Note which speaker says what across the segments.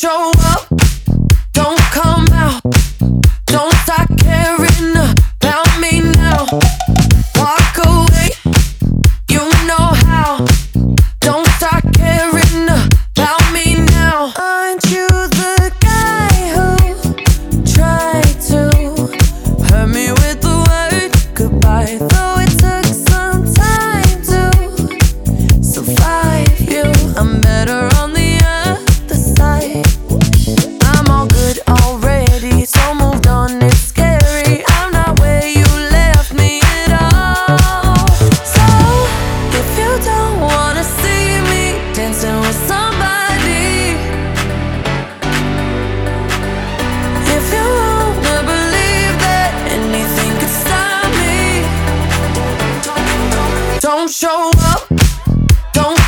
Speaker 1: show up, don't come out, don't start caring about me now. Walk away, you know how. Don't start caring about me now. Aren't you the guy who tried to hurt me with the word goodbye? Though it took some time to survive you, I'm better on the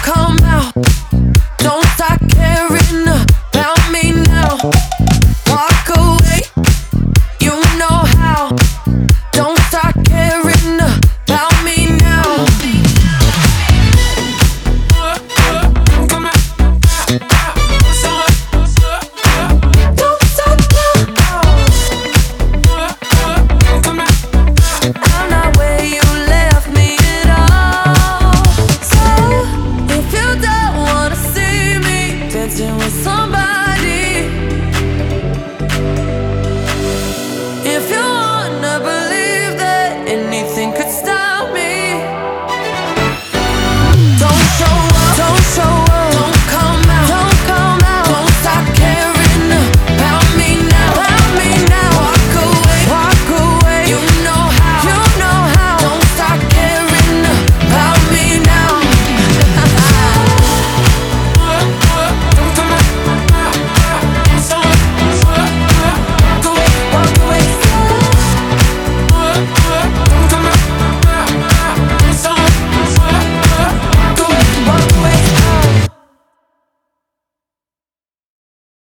Speaker 1: come out, don't start caring about me now. somebody